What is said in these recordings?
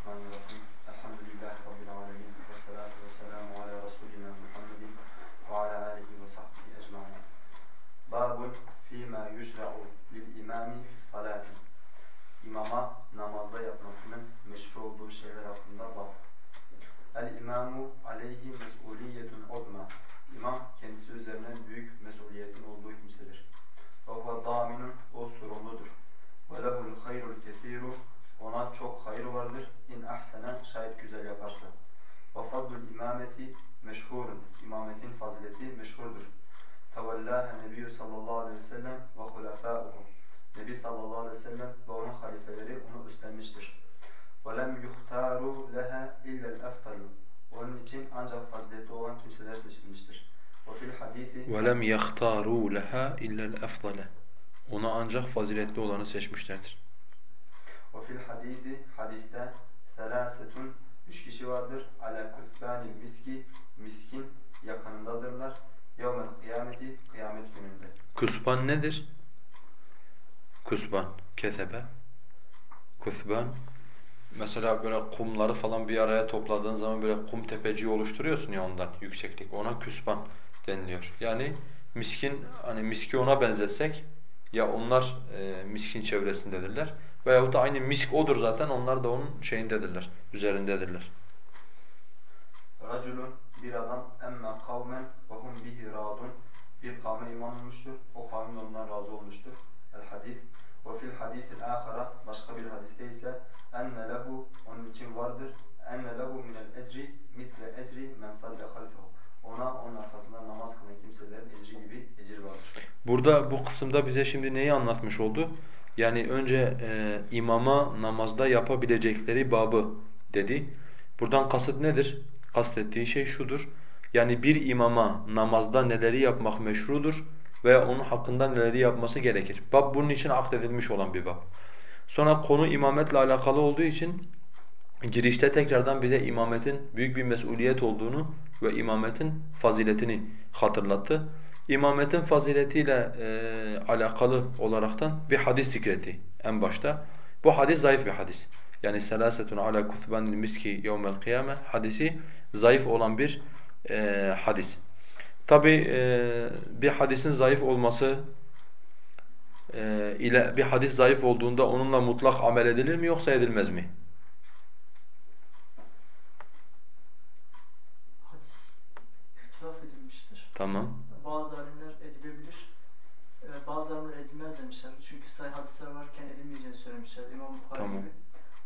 Bismillahirrahmanirrahim. Elhamdülillahi Rabbil alemin. Ve salatu ve selamu ala Resulina Muhammedin ve ala alihi ve sahbihi ecma'in. Babun fîmâ yüşre'u lil imami salati. İmama namazda yapmasının meşru olduğu şeyler hakkında bab. El imamu aleyhi faziletli olanı seçmişlerdir. وَفِي الْحَد۪يثِ Hadiste ثَلَاسَةٌ Üç kişi vardır. عَلَى كُثْبَانِ miski Miskin yakınındadırlar. يَوْمَ الْقِيَامَةِ Kıyamet gününde. Kusban nedir? Kusban, ketebe, kusban. Mesela böyle kumları falan bir araya topladığın zaman böyle kum tepeciği oluşturuyorsun ya ondan yükseklik. Ona küsban deniliyor. Yani miskin, hani miski ona benzetsek ya onlar e, miskin çevresindedirler veyahut da aynı misk odur zaten onlar da onun şeyindedirler, üzerindedirler. Raculun bir adam emme kavmen ve hum bihi radun bir kavme iman olmuştur. O kavmin ondan razı olmuştur. El hadis ve fil hadisil ahara başka bir hadiste ise enne lehu onun için vardır. Enne lehu minel ecri mitle ecri men salle halfehu. Ona onun arkasında namaz kılan kimselerin ecri gibi ecir vardır. Burada bu kısımda bize şimdi neyi anlatmış oldu? Yani önce e, imama namazda yapabilecekleri babı dedi. Buradan kasıt nedir? Kastettiği şey şudur. Yani bir imama namazda neleri yapmak meşrudur veya onun hakkında neleri yapması gerekir. Bab bunun için akdedilmiş olan bir bab. Sonra konu imametle alakalı olduğu için girişte tekrardan bize imametin büyük bir mesuliyet olduğunu ve imametin faziletini hatırlattı. İmametin faziletiyle e, alakalı olaraktan bir hadis zikretti en başta. Bu hadis zayıf bir hadis. Yani selasetun ala kutbanil miski yevmel kıyame hadisi zayıf olan bir e, hadis. Tabi e, bir hadisin zayıf olması e, ile bir hadis zayıf olduğunda onunla mutlak amel edilir mi yoksa edilmez mi? Tamam. Bazı alimler edilebilir, e, bazı alimler edilmez demişler. Çünkü sayı hadisler varken edilmeyeceğini söylemişler. İmam Bukhari Tamam. gibi.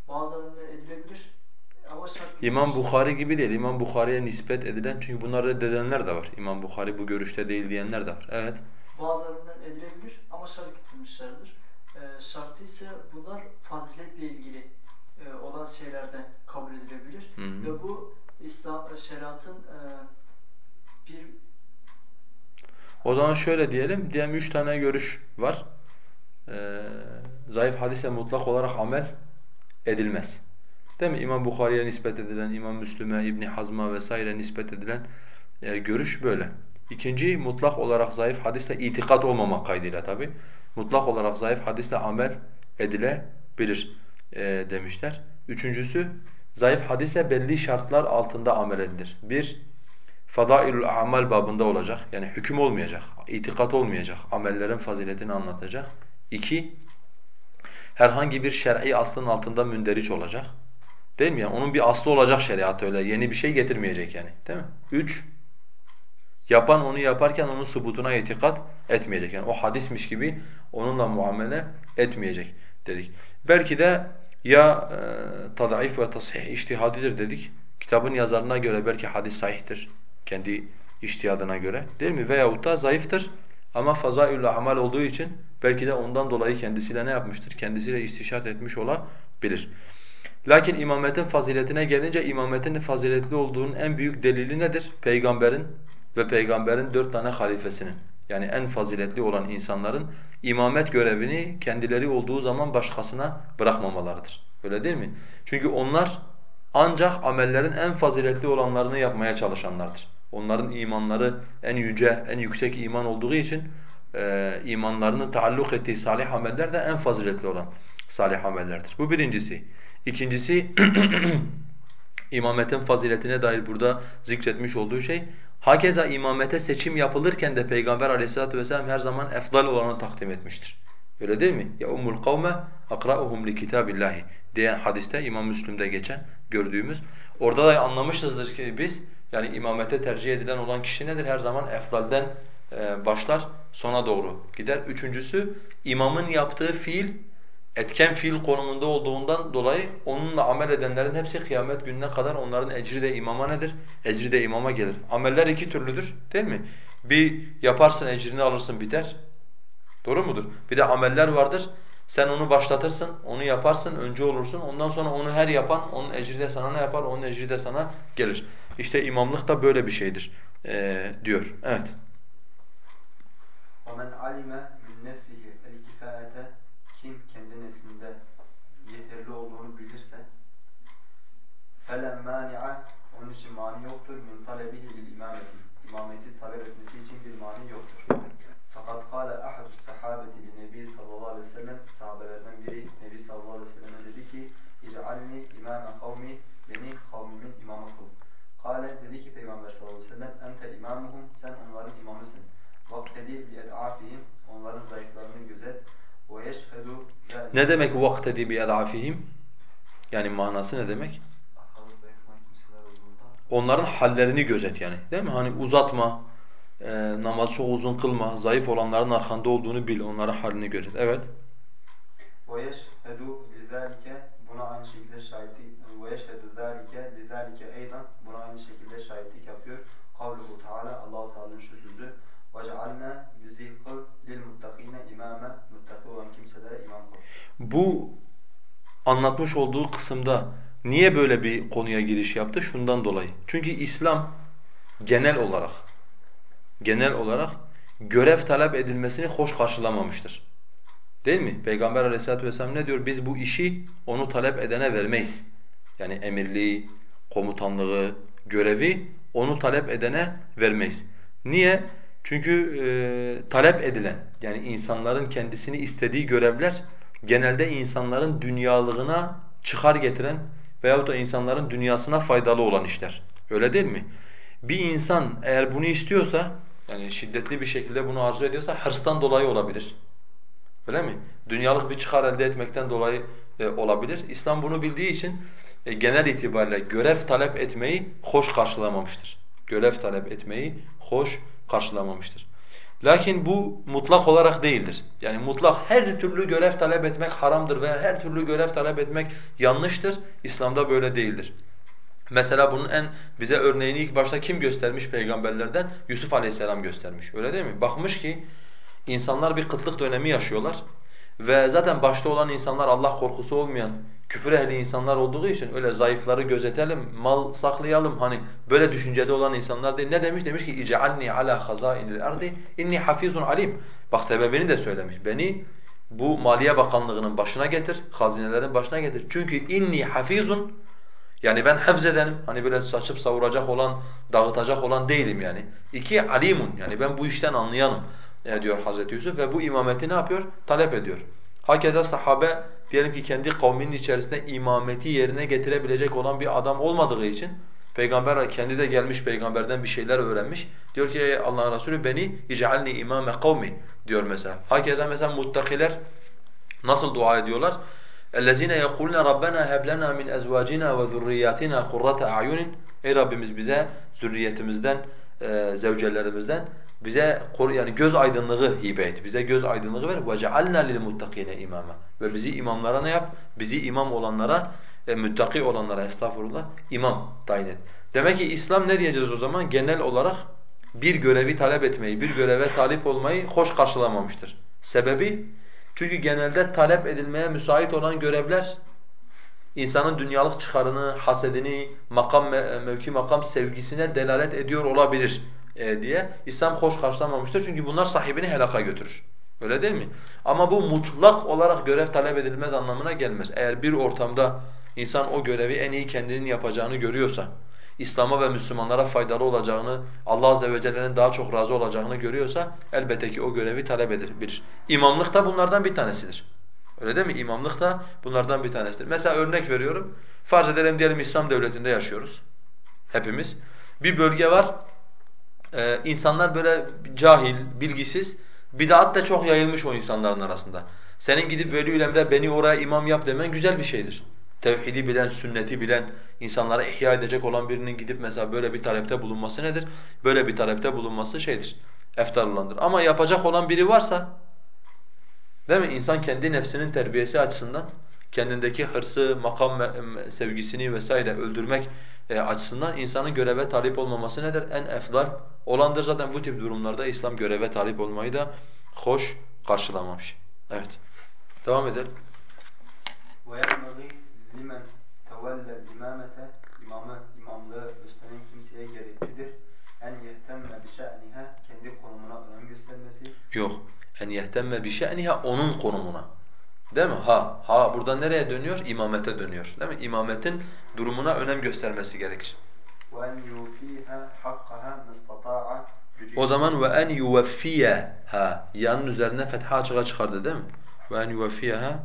Bazı alimler edilebilir ama şart İmam. Bukhari gibi değil. İmam Bukhari'ye nispet edilen çünkü bunları reddedenler de var. İmam Bukhari bu görüşte değil diyenler de var. Evet. Bazı alimler edilebilir ama şart getirmişlerdir. E, şartı ise bunlar faziletle ilgili e, olan şeylerden kabul edilebilir. Hı hı. Ve bu İslam şeriatın e, bir O zaman şöyle diyelim. Diyelim üç tane görüş var. Ee, zayıf hadise mutlak olarak amel edilmez. Değil mi? İmam Bukhari'ye nispet edilen, İmam Müslüm'e, İbn Hazm'a vesaire nispet edilen e, görüş böyle. İkinci mutlak olarak zayıf hadisle itikat olmamak kaydıyla tabi. Mutlak olarak zayıf hadisle amel edilebilir e, demişler. Üçüncüsü zayıf hadisle belli şartlar altında amel edilir. Bir, fadailul amal babında olacak. Yani hüküm olmayacak, itikat olmayacak. Amellerin faziletini anlatacak. İki, herhangi bir şer'i aslın altında münderiç olacak. Değil mi? Yani onun bir aslı olacak şeriat öyle. Yeni bir şey getirmeyecek yani. Değil mi? Üç, yapan onu yaparken onun subutuna itikat etmeyecek. Yani o hadismiş gibi onunla muamele etmeyecek dedik. Belki de ya e, tadaif ve tasih iştihadidir dedik. Kitabın yazarına göre belki hadis sahihtir. Kendi iştihadına göre. Değil mi? Veyahut da zayıftır. Ama fazailü amal olduğu için belki de ondan dolayı kendisiyle ne yapmıştır? Kendisiyle istişat etmiş olabilir. Lakin imametin faziletine gelince imametin faziletli olduğunun en büyük delili nedir? Peygamberin ve peygamberin dört tane halifesinin yani en faziletli olan insanların imamet görevini kendileri olduğu zaman başkasına bırakmamalarıdır. Öyle değil mi? Çünkü onlar ancak amellerin en faziletli olanlarını yapmaya çalışanlardır. Onların imanları en yüce, en yüksek iman olduğu için e, imanlarının taalluk ettiği salih ameller de en faziletli olan salih amellerdir. Bu birincisi. İkincisi imametin faziletine dair burada zikretmiş olduğu şey. Hakeza imamete seçim yapılırken de Peygamber aleyhissalatu vesselam her zaman efdal olanı takdim etmiştir. Öyle değil mi? Ya ummul kavme akra'uhum li kitabillahi diye hadiste İmam Müslim'de geçen gördüğümüz. Orada da anlamışızdır ki biz yani imamete tercih edilen olan kişi nedir? Her zaman efdalden e, başlar, sona doğru gider. Üçüncüsü imamın yaptığı fiil etken fiil konumunda olduğundan dolayı onunla amel edenlerin hepsi kıyamet gününe kadar onların ecri de imama nedir? Ecri de imama gelir. Ameller iki türlüdür değil mi? Bir yaparsın ecrini alırsın biter. Doğru mudur? Bir de ameller vardır. Sen onu başlatırsın, onu yaparsın, önce olursun. Ondan sonra onu her yapan, onun ecri de sana ne yapar? Onun ecri de sana gelir. İşte imamlık da böyle bir şeydir ee, diyor. Evet. وَمَنْ عَلِمَ مِنْ نَفْسِهِ الْكِفَاءَةَ Kim kendi nefsinde yeterli olduğunu bilirse فَلَا مَانِعَ Onun için mani yoktur. مِنْ طَلَبِهِ لِلْاِمَامَةِ İmameti talep etmesi için bir mani yoktur. Fakat kâle ahadus sahabeti li Nebi sallallahu aleyhi ve sellem sahabelerden biri Nebi sallallahu aleyhi ve selleme dedi ki İc'alni imame kavmi beni kavmimin imamı kıl. Kale dedi ki Peygamber sallallahu aleyhi ve sellem ente imamuhum sen onların imamısın. Vaktedi bi ed'afihim onların zayıflarını gözet. Ve yeşhedu Ne demek vaktedi bi ed'afihim? Yani manası ne demek? Akıllı zayıflayan kimseler olduğunda Onların hallerini gözet yani. Değil mi? Hani uzatma, e, namazı çok uzun kılma, zayıf olanların arkanda olduğunu bil, onların halini gözet. Evet. وَيَشْهَدُ لِذَٰلِكَ Buna aynı şekilde şahitlik وَيَشْهَدُ ذَٰلِكَ لِذَٰلِكَ اَيْضًا Buna aynı şekilde şahitlik yapıyor. Kavluhu Teala Allah-u Teala'nın şu sözü وَجَعَلْنَا bizi kıl لِلْمُتَّقِينَ imame Muttaki olan kimselere imam kıl. Bu anlatmış olduğu kısımda niye böyle bir konuya giriş yaptı? Şundan dolayı. Çünkü İslam genel olarak genel olarak görev talep edilmesini hoş karşılamamıştır. Değil mi? Peygamber aleyhissalatu vesselam ne diyor? Biz bu işi onu talep edene vermeyiz. Yani emirliği, komutanlığı, görevi onu talep edene vermeyiz. Niye? Çünkü e, talep edilen yani insanların kendisini istediği görevler genelde insanların dünyalığına çıkar getiren veyahut da insanların dünyasına faydalı olan işler. Öyle değil mi? Bir insan eğer bunu istiyorsa yani şiddetli bir şekilde bunu arzu ediyorsa hırstan dolayı olabilir. Öyle mi? Dünyalık bir çıkar elde etmekten dolayı e, olabilir. İslam bunu bildiği için e, genel itibariyle görev talep etmeyi hoş karşılamamıştır. Görev talep etmeyi hoş karşılamamıştır. Lakin bu mutlak olarak değildir. Yani mutlak her türlü görev talep etmek haramdır veya her türlü görev talep etmek yanlıştır. İslam'da böyle değildir. Mesela bunun en bize örneğini ilk başta kim göstermiş peygamberlerden? Yusuf Aleyhisselam göstermiş. Öyle değil mi? Bakmış ki insanlar bir kıtlık dönemi yaşıyorlar ve zaten başta olan insanlar Allah korkusu olmayan, küfür ehli insanlar olduğu için öyle zayıfları gözetelim, mal saklayalım hani böyle düşüncede olan insanlar değil. Ne demiş? Demiş ki اِجْعَلْنِي عَلَى خَزَائِنِ الْاَرْضِ اِنِّي حَفِيظٌ alim. Bak sebebini de söylemiş. Beni bu Maliye Bakanlığı'nın başına getir, hazinelerin başına getir. Çünkü inni hafizun yani ben hafzedenim. Hani böyle saçıp savuracak olan, dağıtacak olan değilim yani. İki alimun. Yani ben bu işten anlayanım e, diyor Hazreti Yusuf ve bu imameti ne yapıyor? Talep ediyor. Hakeza sahabe diyelim ki kendi kavminin içerisinde imameti yerine getirebilecek olan bir adam olmadığı için Peygamber kendi de gelmiş peygamberden bir şeyler öğrenmiş. Diyor ki ey Allah'ın Resulü beni ic'alni imame kavmi diyor mesela. Hakeza mesela muttakiler nasıl dua ediyorlar? اَلَّذ۪ينَ يَقُولُونَ رَبَّنَا هَبْ لَنَا مِنْ اَزْوَاجِنَا وَذُرِّيَّاتِنَا قُرَّةَ اَعْيُنٍ Ey Rabbimiz bize zürriyetimizden, e, zevcelerimizden bize yani göz aydınlığı hibe et. Bize göz aydınlığı ver. وَجَعَلْنَا لِلْمُتَّقِينَ imama Ve bizi imamlara ne yap? Bizi imam olanlara, e, müttaki olanlara estağfurullah imam tayin et. Demek ki İslam ne diyeceğiz o zaman? Genel olarak bir görevi talep etmeyi, bir göreve talip olmayı hoş karşılamamıştır. Sebebi çünkü genelde talep edilmeye müsait olan görevler insanın dünyalık çıkarını, hasedini, makam mevki makam sevgisine delalet ediyor olabilir e, diye İslam hoş karşılamamıştır. Çünkü bunlar sahibini helaka götürür. Öyle değil mi? Ama bu mutlak olarak görev talep edilmez anlamına gelmez. Eğer bir ortamda insan o görevi en iyi kendinin yapacağını görüyorsa, İslam'a ve Müslümanlara faydalı olacağını, Allah Azze ve Celle'nin daha çok razı olacağını görüyorsa elbette ki o görevi talep edir. Bir. İmamlık da bunlardan bir tanesidir. Öyle değil mi? İmamlık da bunlardan bir tanesidir. Mesela örnek veriyorum. Farz edelim diyelim İslam devletinde yaşıyoruz. Hepimiz. Bir bölge var. Ee, insanlar böyle cahil, bilgisiz. Bidat da çok yayılmış o insanların arasında. Senin gidip veli emre beni oraya imam yap demen güzel bir şeydir. Tevhidi bilen, sünneti bilen, insanlara ihya edecek olan birinin gidip mesela böyle bir talepte bulunması nedir? Böyle bir talepte bulunması şeydir, eftar olandır. Ama yapacak olan biri varsa, değil mi? İnsan kendi nefsinin terbiyesi açısından, kendindeki hırsı, makam sevgisini vesaire öldürmek e, açısından insanın göreve talip olmaması nedir? En efdal olandır. Zaten bu tip durumlarda İslam göreve talip olmayı da hoş karşılamamış. Evet. Devam edelim. وَيَنْبَغِي limen tevellel imamete imamı imamlığı üstlenen kimseye gereklidir. En yehtemme bi şe'niha kendi konumuna önem göstermesi. Yok. En yehtemme bi şe'niha onun konumuna. Değil mi? Ha. Ha burada nereye dönüyor? İmamete dönüyor. Değil mi? İmametin durumuna önem göstermesi gerekir. O zaman ve en yuvfiyeha yanın üzerine fetha açığa çıkardı değil mi? Ve en yuvfiyeha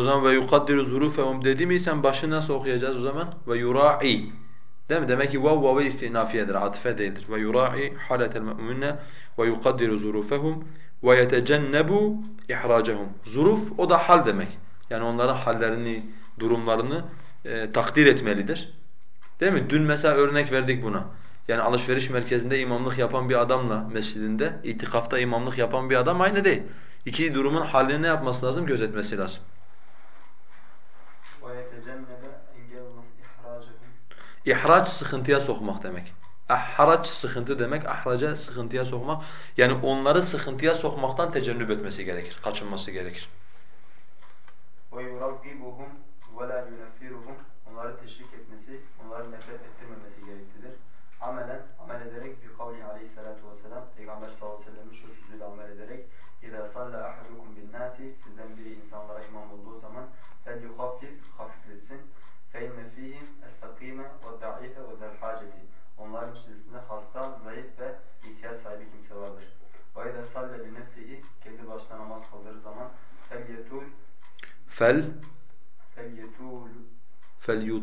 O zaman ve yukaddiru zurufehum dedi mi sen başı nasıl okuyacağız o zaman? Ve yura'i. Değil mi? Demek ki vav vav istinafiyedir, atife değildir. Ve yura'i haletel mu'minne ve yukaddiru zurufehum ve yetecennebu ihracehum. Zuruf o da hal demek. Yani onların hallerini, durumlarını e, takdir etmelidir. Değil mi? Dün mesela örnek verdik buna. Yani alışveriş merkezinde imamlık yapan bir adamla mescidinde, itikafta imamlık yapan bir adam aynı değil. İki durumun halini ne yapması lazım? Gözetmesi lazım. İhraç sıkıntıya sokmak demek. Ahraç sıkıntı demek, ahraca sıkıntıya sokmak. Yani onları sıkıntıya sokmaktan tecennüp etmesi gerekir, kaçınması gerekir. وَيُرَغِّبُهُمْ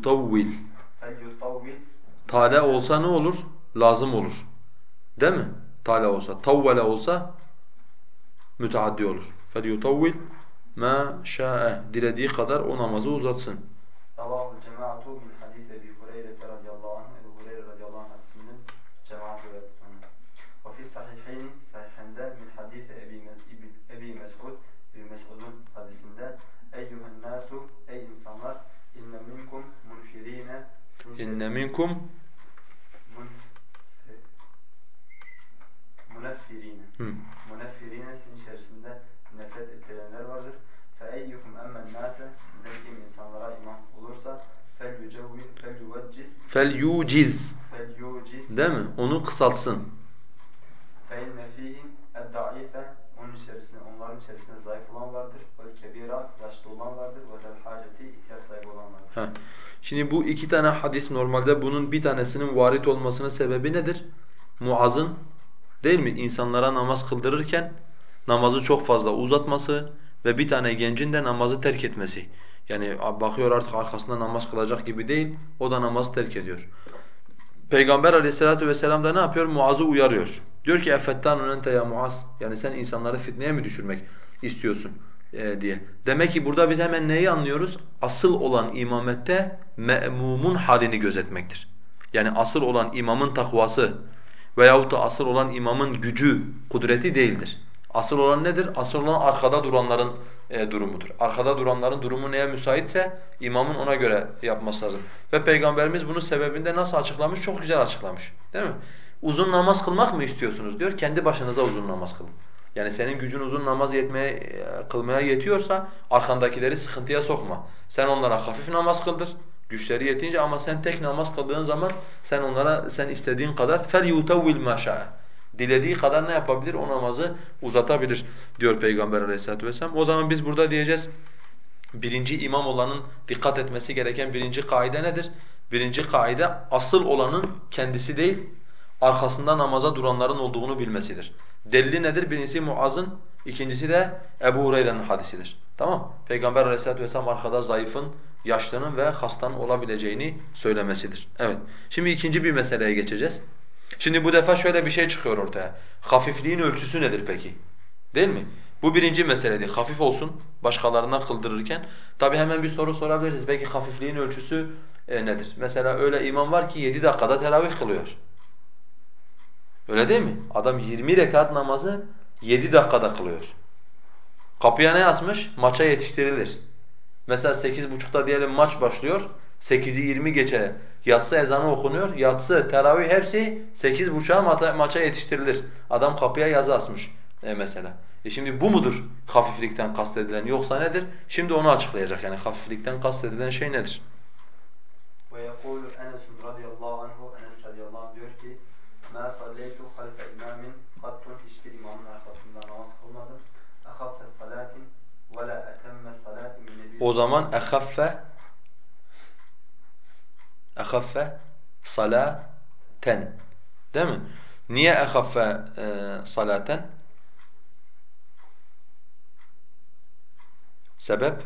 yutavvil. Tale olsa ne olur? Lazım olur. Değil mi? Tale olsa. Tavvele olsa müteaddi olur. Fel yutavvil ma şa'e. Dilediği kadar o namazı uzatsın. muneffirine. Muneffirine sizin içerisinde nefret ettirenler vardır. فَاَيُّكُمْ اَمَّ النَّاسَ Sizden kim insanlara imam olursa فَلْيُوَجِّزْ فَلْيُوجِزْ فَلْيُوجِزْ Değil mi? Onu kısaltsın. فَاِنَّ ف۪يهِمْ اَدَّعِيفَ Onun içerisinde, onların içerisinde zayıf olan vardır. وَالْكَب۪يرَ Yaşlı olan vardır. وَالْحَاجَةِ ihtiyaç sahibi olan vardır. Heh. Şimdi bu iki tane hadis normalde bunun bir tanesinin varit olmasının sebebi nedir? Muaz'ın değil mi? İnsanlara namaz kıldırırken namazı çok fazla uzatması ve bir tane gencin de namazı terk etmesi. Yani bakıyor artık arkasında namaz kılacak gibi değil, o da namazı terk ediyor. Peygamber aleyhissalatu vesselam da ne yapıyor? Muaz'ı uyarıyor. Diyor ki اَفَتَّانُ ente ya Muaz. Yani sen insanları fitneye mi düşürmek istiyorsun e, diye. Demek ki burada biz hemen neyi anlıyoruz? Asıl olan imamette me'mumun halini gözetmektir. Yani asıl olan imamın takvası veyahut da asıl olan imamın gücü, kudreti değildir. Asıl olan nedir? Asıl olan arkada duranların e, durumudur. Arkada duranların durumu neye müsaitse imamın ona göre yapması lazım. Ve Peygamberimiz bunun sebebinde nasıl açıklamış? Çok güzel açıklamış. Değil mi? Uzun namaz kılmak mı istiyorsunuz diyor. Kendi başınıza uzun namaz kılın. Yani senin gücün uzun namaz yetmeye, e, kılmaya yetiyorsa arkandakileri sıkıntıya sokma. Sen onlara hafif namaz kıldır. Güçleri yetince ama sen tek namaz kıldığın zaman sen onlara sen istediğin kadar fel yutawil maşa'a. Dilediği kadar ne yapabilir? O namazı uzatabilir diyor Peygamber Aleyhissalatu vesselam. O zaman biz burada diyeceğiz birinci imam olanın dikkat etmesi gereken birinci kaide nedir? Birinci kaide asıl olanın kendisi değil, arkasında namaza duranların olduğunu bilmesidir. Delili nedir? Birincisi Muaz'ın, ikincisi de Ebu Hureyre'nin hadisidir. Tamam Peygamber aleyhissalatu vesselam arkada zayıfın, yaşlının ve hastanın olabileceğini söylemesidir. Evet. Şimdi ikinci bir meseleye geçeceğiz. Şimdi bu defa şöyle bir şey çıkıyor ortaya. Hafifliğin ölçüsü nedir peki? Değil mi? Bu birinci meseledir. Hafif olsun başkalarına kıldırırken. Tabi hemen bir soru sorabiliriz. Peki hafifliğin ölçüsü e, nedir? Mesela öyle imam var ki 7 dakikada teravih kılıyor. Öyle değil mi? Adam 20 rekat namazı 7 dakikada kılıyor. Kapıya ne yazmış? Maça yetiştirilir. Mesela 8.30'da diyelim maç başlıyor. 8'i 20 geçe yatsı ezanı okunuyor. Yatsı, teravih hepsi 8.30'a maça, yetiştirilir. Adam kapıya yazı asmış e mesela. E şimdi bu mudur hafiflikten kastedilen yoksa nedir? Şimdi onu açıklayacak yani hafiflikten kastedilen şey nedir? Ve yekulu Enes radıyallahu anhu Enes radıyallahu anh diyor ki Ma salleytu halfe imamin kattun hiçbir imamın arkasında namaz kılmadım. Ehaffe salatin ve la etemme salatin min nebi O zaman ehaffe ehaffe salaten değil mi? Niye ehaffe e, salaten? Sebep?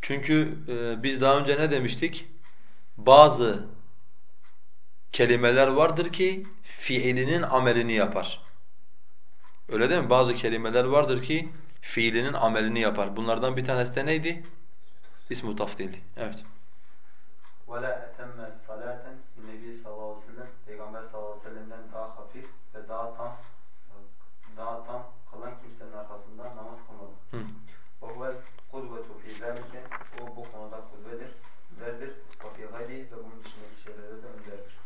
Çünkü e, biz daha önce ne demiştik? Bazı kelimeler vardır ki fiilinin amelini yapar. Öyle değil mi? Bazı kelimeler vardır ki fiilinin amelini yapar. Bunlardan bir tanesi de neydi? İsmu tafdildi. Evet. وَلَا اَتَمَّ salaten Nebi sallallahu aleyhi ve sellem Peygamber sallallahu aleyhi ve sellem'den daha hafif ve daha tam daha tam kılan kimsenin arkasında namaz kılmadı. Hı. وَهُوَ الْقُدْوَةُ فِي ذَلِكَ O bu konuda kudvedir, önderdir. وَفِي غَيْرِ Ve bunun dışındaki şeylerde de önderdir.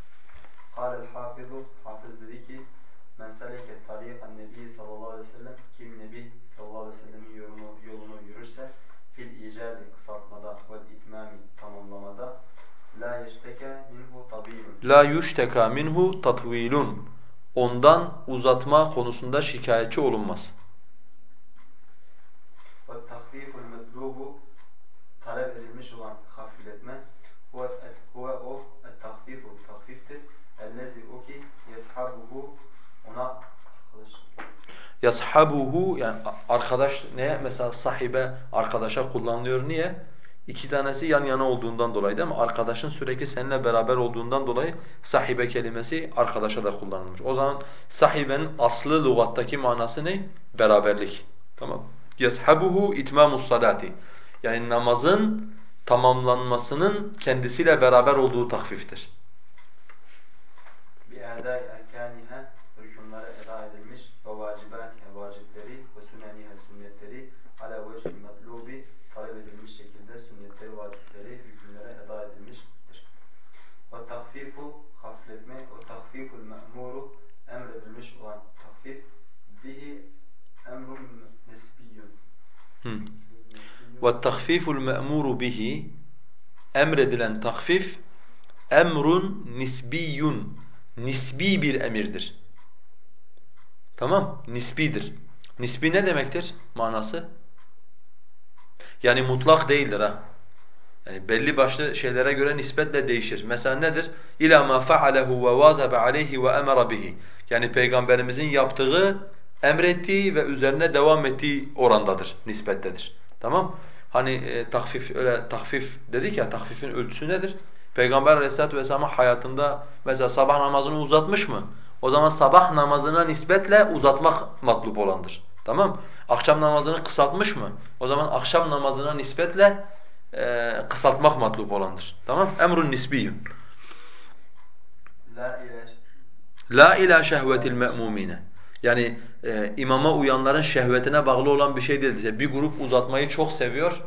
قال الحافظ Hafız dedi ki Men seleke tariqan nebi sallallahu aleyhi ve sellem kim nebi sallallahu aleyhi ve sellemin yolunu, yolunu yürürse fil icazi kısaltmada ve itmami tamamlamada la yeşteke minhu tabiyun La yuşteka minhu tatvilun. Ondan uzatma konusunda şikayetçi olunmaz. ve tahfiful metlubu talep edilmiş olan hafifletme huve o et tahfifu tahfiftir ellezi o ki yeshabuhu ona arkadaş Yashabuhu yani arkadaş neye? Mesela sahibe arkadaşa kullanılıyor. Niye? İki tanesi yan yana olduğundan dolayı değil mi? Arkadaşın sürekli seninle beraber olduğundan dolayı sahibe kelimesi arkadaşa da kullanılmış. O zaman sahibenin aslı lügattaki manası ne? Beraberlik. Tamam. Yashabuhu itmamus salati. Yani namazın tamamlanmasının kendisiyle beraber olduğu takfiftir. bi erdai erkaniha rükunları eda edilmiş ve vacibatiha vacipleri ve süneniha sünnetleri ala vecih matlubi talep edilmiş şekilde sünnetleri, vacipleri, hükümlere eda edilmiştir. Ve tahfifu hafifletme ve tahfiful me'muru emredilmiş olan tahfif bihi emrun nesbiyyun. Hı. Nesbiyyun. وَالتَّخْفِيفُ الْمَأْمُورُ bihi Emredilen takfif emrun nisbiyun nisbi bir emirdir. Tamam? Nisbidir. Nisbi ne demektir manası? Yani mutlak değildir ha. Yani belli başlı şeylere göre nispetle değişir. Mesela nedir? İlâ mâ fe'alehu ve vâzebe aleyhi ve emere bihi. Yani Peygamberimizin yaptığı, emrettiği ve üzerine devam ettiği orandadır, nispettedir. Tamam? Hani e, tahfif öyle tahfif dedik ya, tahfifin ölçüsü nedir? Peygamber Aleyhisselatü Vesselam'ın hayatında mesela sabah namazını uzatmış mı? O zaman sabah namazına nispetle uzatmak matlup olandır. Tamam? Akşam namazını kısaltmış mı? O zaman akşam namazına nispetle e, kısaltmak matlup olandır. Tamam? Emrun nisbiyyun. La ila şehvetil me'mumine. Yani e, imama uyanların şehvetine bağlı olan bir şey değil. İşte bir grup uzatmayı çok seviyor.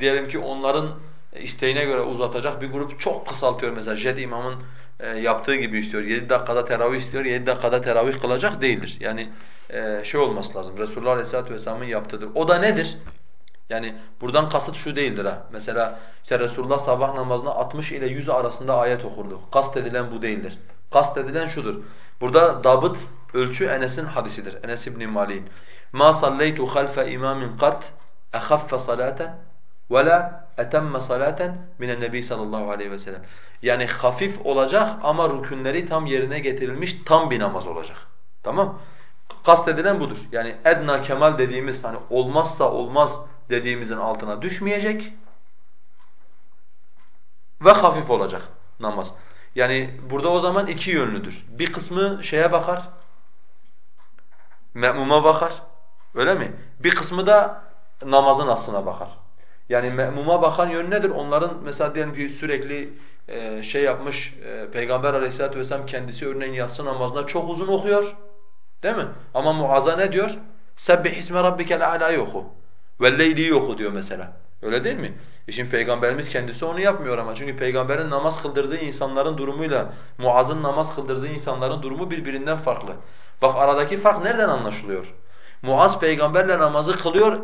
Diyelim ki onların isteğine göre uzatacak. Bir grup çok kısaltıyor mesela. Jet imamın e, yaptığı gibi istiyor. 7 dakikada teravih istiyor. 7 dakikada teravih kılacak değildir. Yani e, şey olması lazım. Resulullah Aleyhisselatü Vesselam'ın yaptığıdır. O da nedir? Yani buradan kasıt şu değildir ha. Mesela işte Resulullah sabah namazına 60 ile 100 arasında ayet okurdu. Kast edilen bu değildir. Kast edilen şudur. Burada dabıt ölçü Enes'in hadisidir. Enes İbn Malik'in. Ma sallaytu halfa imamin kat ehaffe salaten ve la etemme salaten minen nebi sallallahu aleyhi ve sellem. Yani hafif olacak ama rükünleri tam yerine getirilmiş tam bir namaz olacak. Tamam? Kast edilen budur. Yani edna kemal dediğimiz hani olmazsa olmaz dediğimizin altına düşmeyecek ve hafif olacak namaz. Yani burada o zaman iki yönlüdür. Bir kısmı şeye bakar, me'muma bakar, öyle mi? Bir kısmı da namazın aslına bakar. Yani me'muma bakan yön nedir? Onların mesela diyelim ki sürekli e, şey yapmış, e, Peygamber aleyhissalatu vesselam kendisi örneğin yatsı namazında çok uzun okuyor. Değil mi? Ama Muaz'a ne diyor? Sebbih isme rabbikel a'la'yı oku. Velleyli'yi oku diyor mesela. Öyle değil mi? E şimdi Peygamberimiz kendisi onu yapmıyor ama. Çünkü Peygamberin namaz kıldırdığı insanların durumuyla Muaz'ın namaz kıldırdığı insanların durumu birbirinden farklı. Bak aradaki fark nereden anlaşılıyor? Muaz peygamberle namazı kılıyor,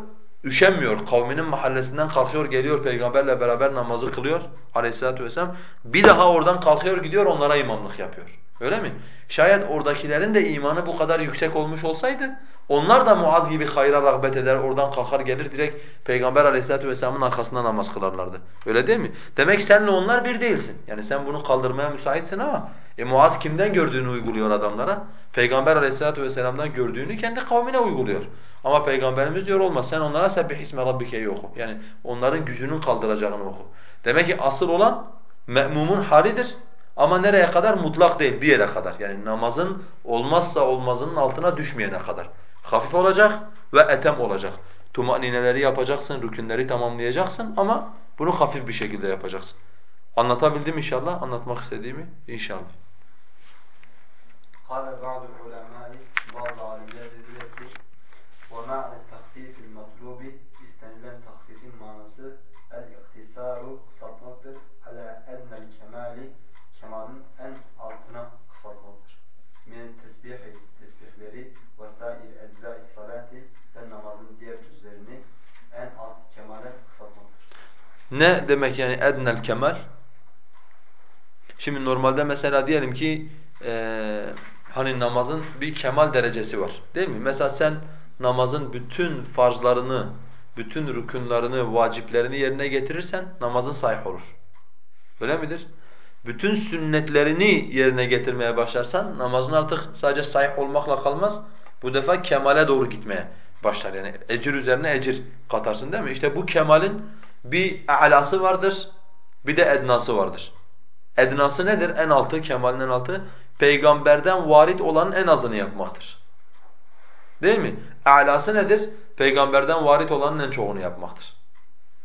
üşenmiyor. Kavminin mahallesinden kalkıyor, geliyor peygamberle beraber namazı kılıyor aleyhissalatu vesselam. Bir daha oradan kalkıyor gidiyor onlara imamlık yapıyor. Öyle mi? Şayet oradakilerin de imanı bu kadar yüksek olmuş olsaydı onlar da Muaz gibi hayra rağbet eder, oradan kalkar gelir direkt Peygamber aleyhissalatu vesselamın arkasında namaz kılarlardı. Öyle değil mi? Demek senle onlar bir değilsin. Yani sen bunu kaldırmaya müsaitsin ama e, Muaz kimden gördüğünü uyguluyor adamlara? Peygamber aleyhissalatu vesselam'dan gördüğünü kendi kavmine uyguluyor. Ama Peygamberimiz diyor olmaz sen onlara sebbih isme rabbike'yi oku. Yani onların gücünün kaldıracağını oku. Demek ki asıl olan me'mumun halidir. Ama nereye kadar? Mutlak değil, bir yere kadar. Yani namazın olmazsa olmazının altına düşmeyene kadar. Hafif olacak ve etem olacak. Tumanineleri yapacaksın, rükünleri tamamlayacaksın ama bunu hafif bir şekilde yapacaksın. Anlatabildim inşallah, anlatmak istediğimi inşallah. قال بعض العلماء bazı alimler dediler ki وَمَعْنَ التَّخْفِيفِ الْمَطْلُوبِ istenilen takfifin manası el-iktisaru kısaltmaktır. Ala ednel kemali kemalın en altına kısaltmaktır. Min tesbihi tesbihleri ve sair eczai salati ve namazın diğer cüzlerini en alt kemale kısaltmaktır. Ne demek yani ednel kemal? Şimdi normalde mesela diyelim ki e, hani namazın bir kemal derecesi var değil mi? Mesela sen namazın bütün farzlarını, bütün rükunlarını, vaciplerini yerine getirirsen namazın sahih olur. Öyle midir? Bütün sünnetlerini yerine getirmeye başlarsan namazın artık sadece sahih olmakla kalmaz. Bu defa kemale doğru gitmeye başlar. Yani ecir üzerine ecir katarsın değil mi? İşte bu kemalin bir a'lası vardır, bir de ednası vardır. Ednası nedir? En altı, kemalin en altı. Peygamberden varit olanın en azını yapmaktır. Değil mi? A'lası nedir? Peygamberden varit olanın en çoğunu yapmaktır.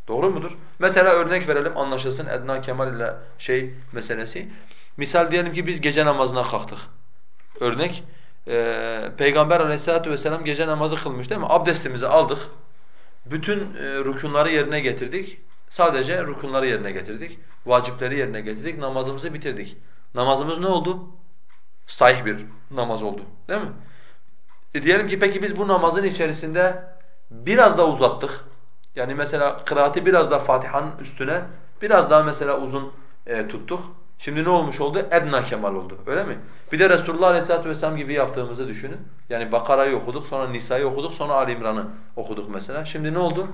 Doğru mudur? Mesela örnek verelim anlaşılsın edna kemal ile şey meselesi. Misal diyelim ki biz gece namazına kalktık. Örnek. Ee, Peygamber aleyhissalatu vesselam gece namazı kılmış değil mi? Abdestimizi aldık. Bütün e, rükunları yerine getirdik. Sadece rükunları yerine getirdik. Vacipleri yerine getirdik. Namazımızı bitirdik. Namazımız ne oldu? Sahih bir namaz oldu. Değil mi? E diyelim ki peki biz bu namazın içerisinde biraz da uzattık. Yani mesela kıraati biraz da Fatiha'nın üstüne biraz daha mesela uzun e, tuttuk. Şimdi ne olmuş oldu? Edna kemal oldu. Öyle mi? Bir de Resulullah Aleyhisselatü Vesselam gibi yaptığımızı düşünün. Yani Bakara'yı okuduk, sonra Nisa'yı okuduk, sonra Ali İmran'ı okuduk mesela. Şimdi ne oldu?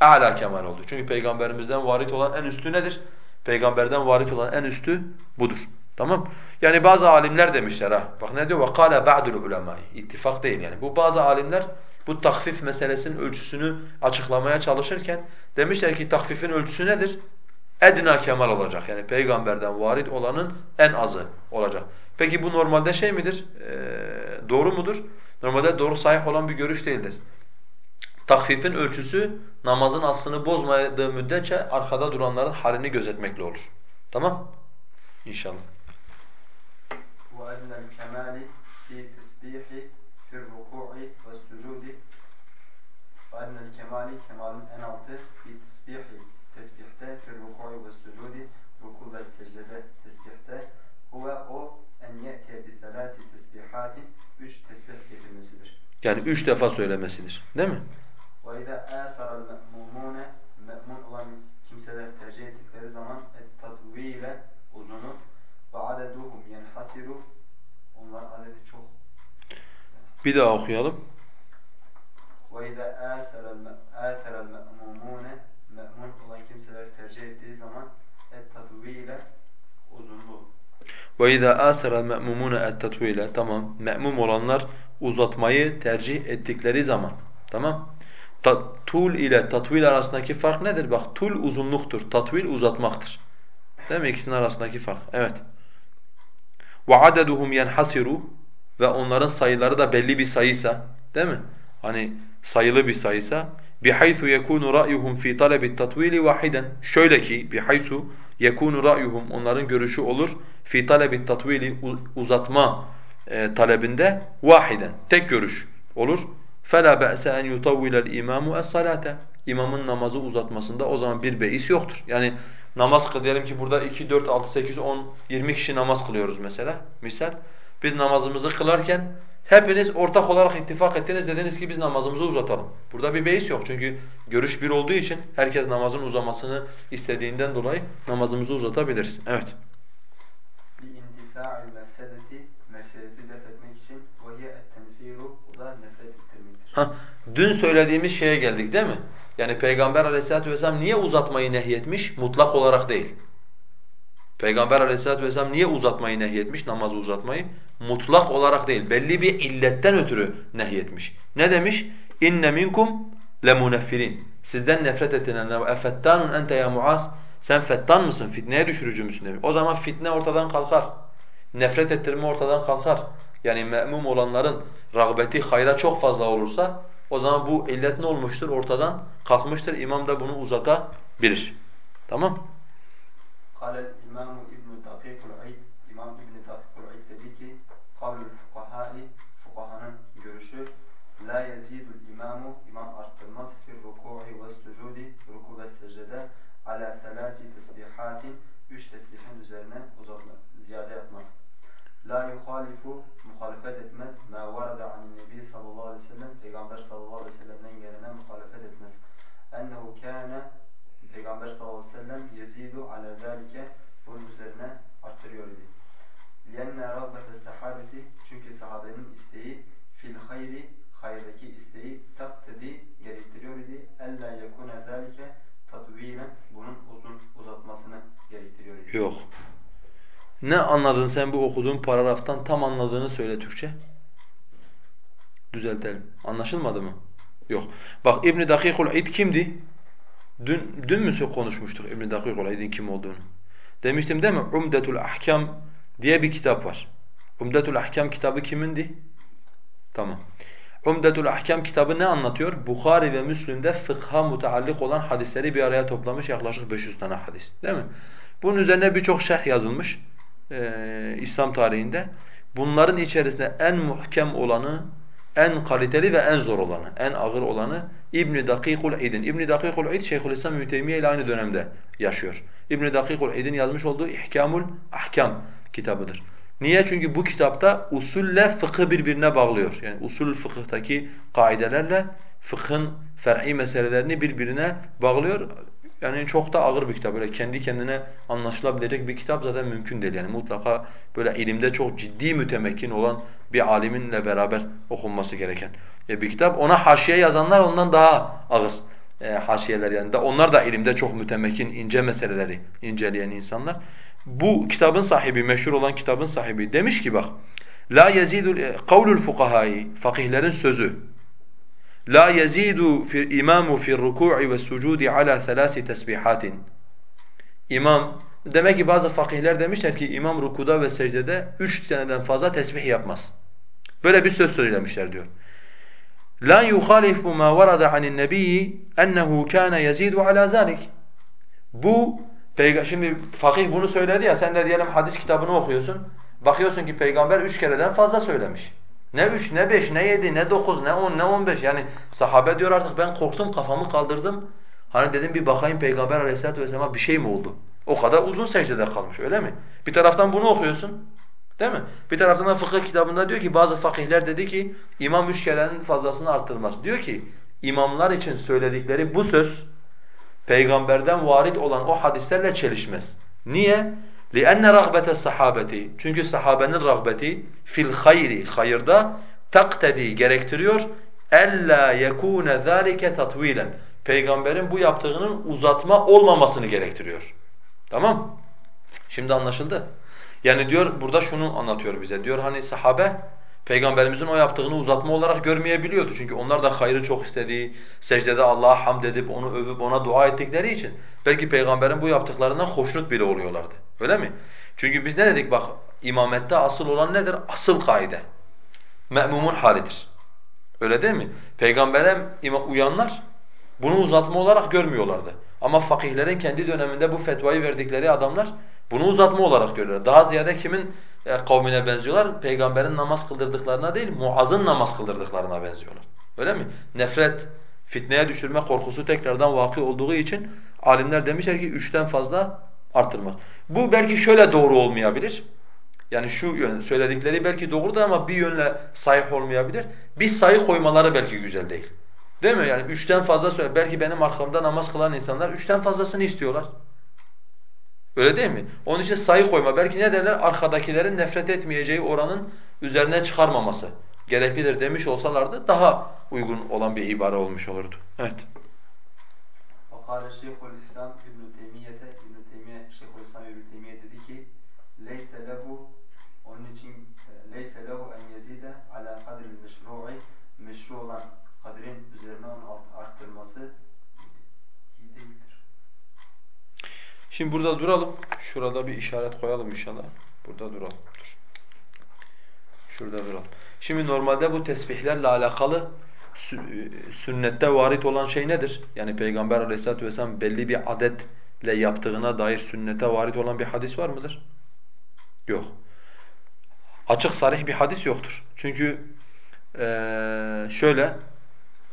A'la kemal oldu. Çünkü peygamberimizden varit olan en üstü nedir? Peygamberden varit olan en üstü budur. Tamam? Yani bazı alimler demişler ha. Bak ne diyor? وَقَالَ بَعْدُ الْعُلَمَاءِ İttifak değil yani. Bu bazı alimler bu takfif meselesinin ölçüsünü açıklamaya çalışırken demişler ki takfifin ölçüsü nedir? Edna kemal olacak. Yani peygamberden varit olanın en azı olacak. Peki bu normalde şey midir? Ee, doğru mudur? Normalde doğru sahih olan bir görüş değildir. Takfifin ölçüsü namazın aslını bozmadığı müddetçe arkada duranların halini gözetmekle olur. Tamam? İnşallah. وأن الكمال في تسبيح في الركوع والسجود وأن الكمال kemalin en altı fi tesbihi tesbihte fi ruku'i ve sucudi ruku ve secdede tesbihte huve o en ye'tiye bi thelâti tesbihati üç tesbih getirmesidir. Yani üç defa söylemesidir. Değil mi? Ve izâ âsara me'mûmûne me'mûn olan kimseler tercih ettikleri zaman et uzunu ve adeduhum yenhasiru Bir daha okuyalım. وَاِذَا آثَرَ الْمَأْمُومُونَ Me'mun olan kimseler tercih ettiği zaman et-tadvile uzunluğu. وَاِذَا آسَرَ الْمَأْمُمُونَ التَّطْوِيلَ Tamam. Me'mum olanlar uzatmayı tercih ettikleri zaman. Tamam. Ta, tul ile tatvil arasındaki fark nedir? Bak tul uzunluktur, tatvil uzatmaktır. Değil mi? İkisinin arasındaki fark. Evet. وَعَدَدُهُمْ يَنْحَسِرُ Ve onların sayıları da belli bir sayıysa, değil mi? Hani sayılı bir sayıysa بِحَيْثُ يَكُونُ رَأْيُهُمْ فِي طَلَبِ التَّطْوِيلِ وَاحِدًا Şöyle ki بِحَيْثُ يَكُونُ رَأْيُهُمْ Onların görüşü olur fi talebi tatvili uzatma e, talebinde vahiden tek görüş olur. Fela be'se en yutawwila'l imamu es-salate. İmamın namazı uzatmasında o zaman bir beis yoktur. Yani namaz kıl diyelim ki burada 2 4 6 8 10 20 kişi namaz kılıyoruz mesela. Misal biz namazımızı kılarken hepiniz ortak olarak ittifak ettiniz dediniz ki biz namazımızı uzatalım. Burada bir beis yok çünkü görüş bir olduğu için herkes namazın uzamasını istediğinden dolayı namazımızı uzatabiliriz. Evet. لِاِنْتِفَاعِ الْمَفْسَدَةِ Mefsedeti def etmek için وَهِيَ التَّنْفِيرُ Bu da nefret ettirmektir. Ha, dün söylediğimiz şeye geldik değil mi? Yani Peygamber aleyhissalatu vesselam niye uzatmayı nehyetmiş? Mutlak olarak değil. Peygamber aleyhissalatu vesselam niye uzatmayı nehyetmiş, namazı uzatmayı? Mutlak olarak değil, belli bir illetten ötürü nehyetmiş. Ne demiş? İnne minkum lemuneffirin. Sizden nefret ettirenler. Efettanun ente ya Muaz. Sen fettan mısın? Fitneye düşürücü müsün demiş. O zaman fitne ortadan kalkar. Nefret ettirme ortadan kalkar. Yani me'mum olanların rağbeti hayra çok fazla olursa o zaman bu illet ne olmuştur? Ortadan kalkmıştır. İmam da bunu uzatabilir. Tamam? قال الإمام ابن دقيق العيد Ne anladın sen bu okuduğun paragraftan? Tam anladığını söyle Türkçe. Düzeltelim. Anlaşılmadı mı? Yok. Bak İbn Dakikul İd kimdi? Dün dün mü konuşmuştuk İbn Dakikul İd'in kim olduğunu? Demiştim değil mi? Umdetul Ahkam diye bir kitap var. Umdetul Ahkam kitabı kimindi? Tamam. Umdetul Ahkam kitabı ne anlatıyor? Bukhari ve Müslim'de fıkha muteallik olan hadisleri bir araya toplamış yaklaşık 500 tane hadis. Değil mi? Bunun üzerine birçok şerh yazılmış e, İslam tarihinde. Bunların içerisinde en muhkem olanı, en kaliteli ve en zor olanı, en ağır olanı İbn Dakikul İd'in. İbn Dakikul İd Şeyhülislam İbn Teymiye ile aynı dönemde yaşıyor. İbn Dakikul İd'in yazmış olduğu İhkamul Ahkam kitabıdır. Niye? Çünkü bu kitapta usulle fıkı birbirine bağlıyor. Yani usul fıkıhtaki kaidelerle fıkhın fer'i meselelerini birbirine bağlıyor. Yani çok da ağır bir kitap. Böyle kendi kendine anlaşılabilecek bir kitap zaten mümkün değil. Yani mutlaka böyle ilimde çok ciddi mütemekkin olan bir aliminle beraber okunması gereken bir kitap. Ona haşiye yazanlar ondan daha ağır e, haşiyeler yani. Da onlar da ilimde çok mütemekkin, ince meseleleri inceleyen insanlar. Bu kitabın sahibi, meşhur olan kitabın sahibi demiş ki bak La yezidul e, kavlul fukahai fakihlerin sözü La yezidu fi imamu fi ruku'i ve sucudi ala thalasi tesbihatin. İmam demek ki bazı fakihler demişler ki imam rukuda ve secdede üç taneden fazla tesbih yapmaz. Böyle bir söz söylemişler diyor. La yukhalifu ma warada anin nebiyyi ennehu kana yezidu ala zalik. Bu şimdi fakih bunu söyledi ya sen de diyelim hadis kitabını okuyorsun. Bakıyorsun ki peygamber üç kereden fazla söylemiş. Ne üç, ne beş, ne yedi, ne dokuz, ne on, ne on beş. Yani sahabe diyor artık ben korktum, kafamı kaldırdım. Hani dedim bir bakayım Peygamber aleyhissalatu vesselam'a bir şey mi oldu? O kadar uzun secdede kalmış öyle mi? Bir taraftan bunu okuyorsun. Değil mi? Bir taraftan da fıkıh kitabında diyor ki bazı fakihler dedi ki imam üç kerenin fazlasını arttırmaz. Diyor ki imamlar için söyledikleri bu söz peygamberden varit olan o hadislerle çelişmez. Niye? لِأَنَّ رَغْبَةَ السَّحَابَةِ Çünkü sahabenin rağbeti fil hayri, hayırda taktedi gerektiriyor. اَلَّا يَكُونَ ذَٰلِكَ تَطْوِيلًا Peygamberin bu yaptığının uzatma olmamasını gerektiriyor. Tamam Şimdi anlaşıldı. Yani diyor burada şunu anlatıyor bize. Diyor hani sahabe Peygamberimizin o yaptığını uzatma olarak görmeyebiliyordu. Çünkü onlar da hayrı çok istediği, secdede Allah'a hamd edip onu övüp ona dua ettikleri için belki peygamberin bu yaptıklarından hoşnut bile oluyorlardı. Öyle mi? Çünkü biz ne dedik bak imamette asıl olan nedir? Asıl kaide. Me'mumun halidir. Öyle değil mi? Peygambere uyanlar bunu uzatma olarak görmüyorlardı. Ama fakihlerin kendi döneminde bu fetvayı verdikleri adamlar bunu uzatma olarak görüyorlar. Daha ziyade kimin e, kavmine benziyorlar? Peygamberin namaz kıldırdıklarına değil, Muaz'ın namaz kıldırdıklarına benziyorlar. Öyle mi? Nefret, fitneye düşürme korkusu tekrardan vakı olduğu için alimler demişler ki üçten fazla artırmak. Bu belki şöyle doğru olmayabilir. Yani şu yön söyledikleri belki doğrudur ama bir yönle sahih olmayabilir. Bir sayı koymaları belki güzel değil. Değil mi? Yani üçten fazla söyle. Belki benim arkamda namaz kılan insanlar üçten fazlasını istiyorlar. Öyle değil mi? Onun için sayı koyma. Belki ne derler? Arkadakilerin nefret etmeyeceği oranın üzerine çıkarmaması gereklidir demiş olsalardı daha uygun olan bir ibare olmuş olurdu. Evet. Kale Şeyhülislam İbn-i Teymiye'de İbn-i Teymiye, Şeyhülislam İbn-i Teymiye dedi ki Leyse lehu onun için e, Leyse lehu en yezide ala kadril meşru'i meşru olan kadrin üzerine onun arttırması iyi değildir. Şimdi burada duralım. Şurada bir işaret koyalım inşallah. Burada duralım. Dur. Şurada duralım. Şimdi normalde bu tesbihlerle alakalı sünnette varit olan şey nedir? Yani Peygamber aleyhissalatu vesselam belli bir adetle yaptığına dair sünnete varit olan bir hadis var mıdır? Yok. Açık sarih bir hadis yoktur. Çünkü ee, şöyle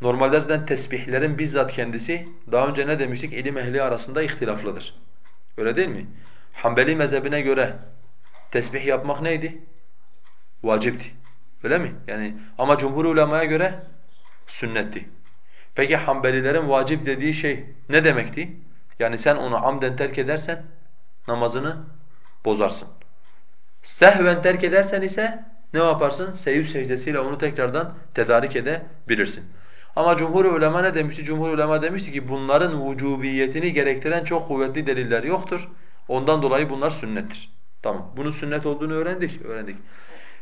Normalde zaten tesbihlerin bizzat kendisi daha önce ne demiştik? İlim ehli arasında ihtilaflıdır. Öyle değil mi? Hanbeli mezhebine göre tesbih yapmak neydi? Vacipti. Öyle mi? Yani ama cumhur ulemaya göre sünnetti. Peki Hanbelilerin vacip dediği şey ne demekti? Yani sen onu amden terk edersen namazını bozarsın. Sehven terk edersen ise ne yaparsın? Seyyid secdesiyle onu tekrardan tedarik edebilirsin. Ama cumhur ulema ne demişti? Cumhur ulema demişti ki bunların vücubiyetini gerektiren çok kuvvetli deliller yoktur. Ondan dolayı bunlar sünnettir. Tamam. Bunun sünnet olduğunu öğrendik, öğrendik.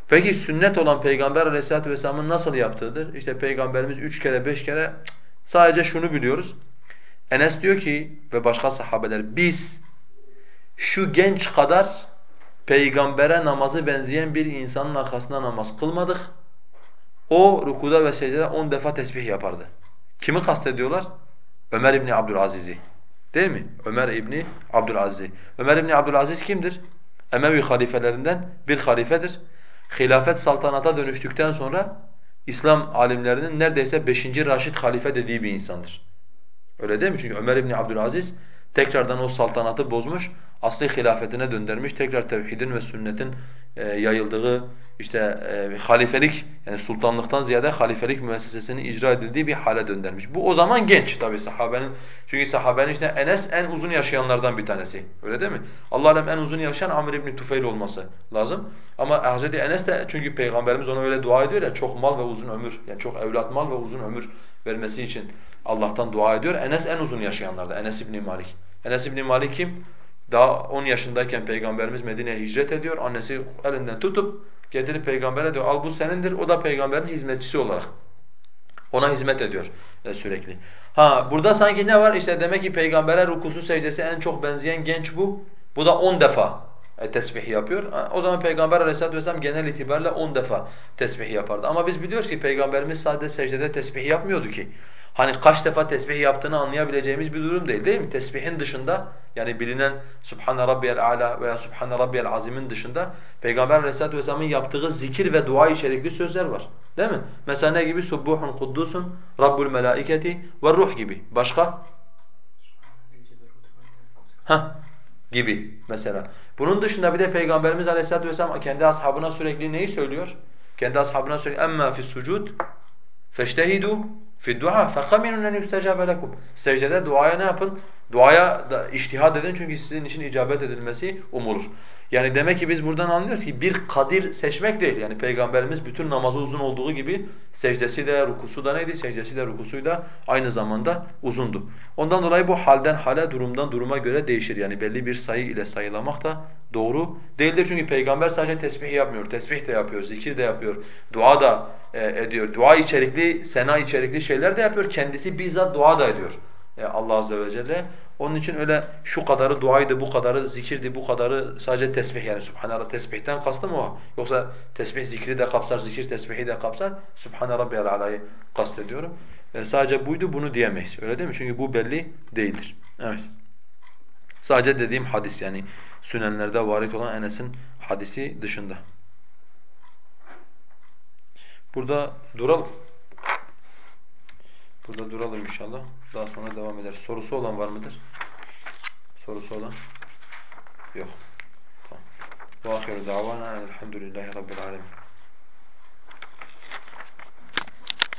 Peki sünnet olan Peygamber Aleyhisselatü vesselam'ın nasıl yaptığıdır? İşte Peygamberimiz üç kere, beş kere sadece şunu biliyoruz. Enes diyor ki ve başka sahabeler biz şu genç kadar peygambere namazı benzeyen bir insanın arkasında namaz kılmadık o rukuda ve secdede on defa tesbih yapardı. Kimi kastediyorlar? Ömer İbni Abdülaziz'i. Değil mi? Ömer İbni Abdülaziz'i. Ömer İbni Abdülaziz kimdir? Emevi halifelerinden bir halifedir. Hilafet saltanata dönüştükten sonra İslam alimlerinin neredeyse 5. Raşid halife dediği bir insandır. Öyle değil mi? Çünkü Ömer İbni Abdülaziz tekrardan o saltanatı bozmuş, asli hilafetine döndürmüş, tekrar tevhidin ve sünnetin e, yayıldığı işte e, halifelik yani sultanlıktan ziyade halifelik müessesesinin icra edildiği bir hale döndürmüş. Bu o zaman genç tabi sahabenin. Çünkü sahabenin işte Enes en uzun yaşayanlardan bir tanesi. Öyle değil mi? Allah en uzun yaşayan Amr ibn Tufeyl olması lazım. Ama Hazreti Enes de çünkü peygamberimiz ona öyle dua ediyor ya çok mal ve uzun ömür yani çok evlat mal ve uzun ömür vermesi için Allah'tan dua ediyor. Enes en uzun yaşayanlardan. Enes ibn Malik. Enes ibn Malik kim? Daha 10 yaşındayken peygamberimiz Medine'ye hicret ediyor. Annesi elinden tutup getirip peygambere diyor al bu senindir. O da peygamberin hizmetçisi olarak ona hizmet ediyor e, sürekli. Ha burada sanki ne var? İşte demek ki peygambere rukusu secdesi en çok benzeyen genç bu. Bu da 10 defa e, tesbih yapıyor. O zaman Peygamber aleyhissalatu vesselam genel itibariyle 10 defa tesbih yapardı. Ama biz biliyoruz ki Peygamberimiz sadece secdede tesbih yapmıyordu ki. Hani kaç defa tesbih yaptığını anlayabileceğimiz bir durum değil değil mi? Tesbihin dışında yani bilinen Subhane Rabbiyel A'la veya Subhane Rabbiyel Azim'in dışında Peygamber Aleyhisselatü Vesselam'ın yaptığı zikir ve dua içerikli sözler var. Değil mi? Mesela ne gibi? Subbuhun kuddusun, Rabbul melaiketi ve ruh gibi. Başka? Ha gibi mesela. Bunun dışında bir de Peygamberimiz Aleyhisselatü Vesselam kendi ashabına sürekli neyi söylüyor? Kendi ashabına sürekli emma fis sucud feştehidu fi dua fekaminun en yustecabe lekum. Secdede duaya ne yapın? Duaya da iştihad edin çünkü sizin için icabet edilmesi umulur. Yani demek ki biz buradan anlıyoruz ki bir kadir seçmek değil. Yani Peygamberimiz bütün namazı uzun olduğu gibi secdesi de rukusu da neydi? Secdesi de rukusu da aynı zamanda uzundu. Ondan dolayı bu halden hale, durumdan duruma göre değişir. Yani belli bir sayı ile sayılamak da doğru değildir. Çünkü Peygamber sadece tesbih yapmıyor. Tesbih de yapıyor, zikir de yapıyor, dua da e, ediyor. Dua içerikli, sena içerikli şeyler de yapıyor. Kendisi bizzat dua da ediyor. E, Allah azze ve celle. Onun için öyle şu kadarı duaydı, bu kadarı zikirdi, bu kadarı sadece tesbih yani Subhanallah tesbihten kastım o. Yoksa tesbih zikri de kapsar, zikir tesbihi de kapsar. Subhane rabbiyal ala'yı kastediyorum. E, sadece buydu bunu diyemeyiz. Öyle değil mi? Çünkü bu belli değildir. Evet. Sadece dediğim hadis yani sünenlerde varit olan Enes'in hadisi dışında. Burada duralım. Burada duralım inşallah. Daha sonra devam ederiz. Sorusu olan var mıdır? Sorusu olan? Yok. Tamam. Ve ahiru davana elhamdülillahi rabbil alemin.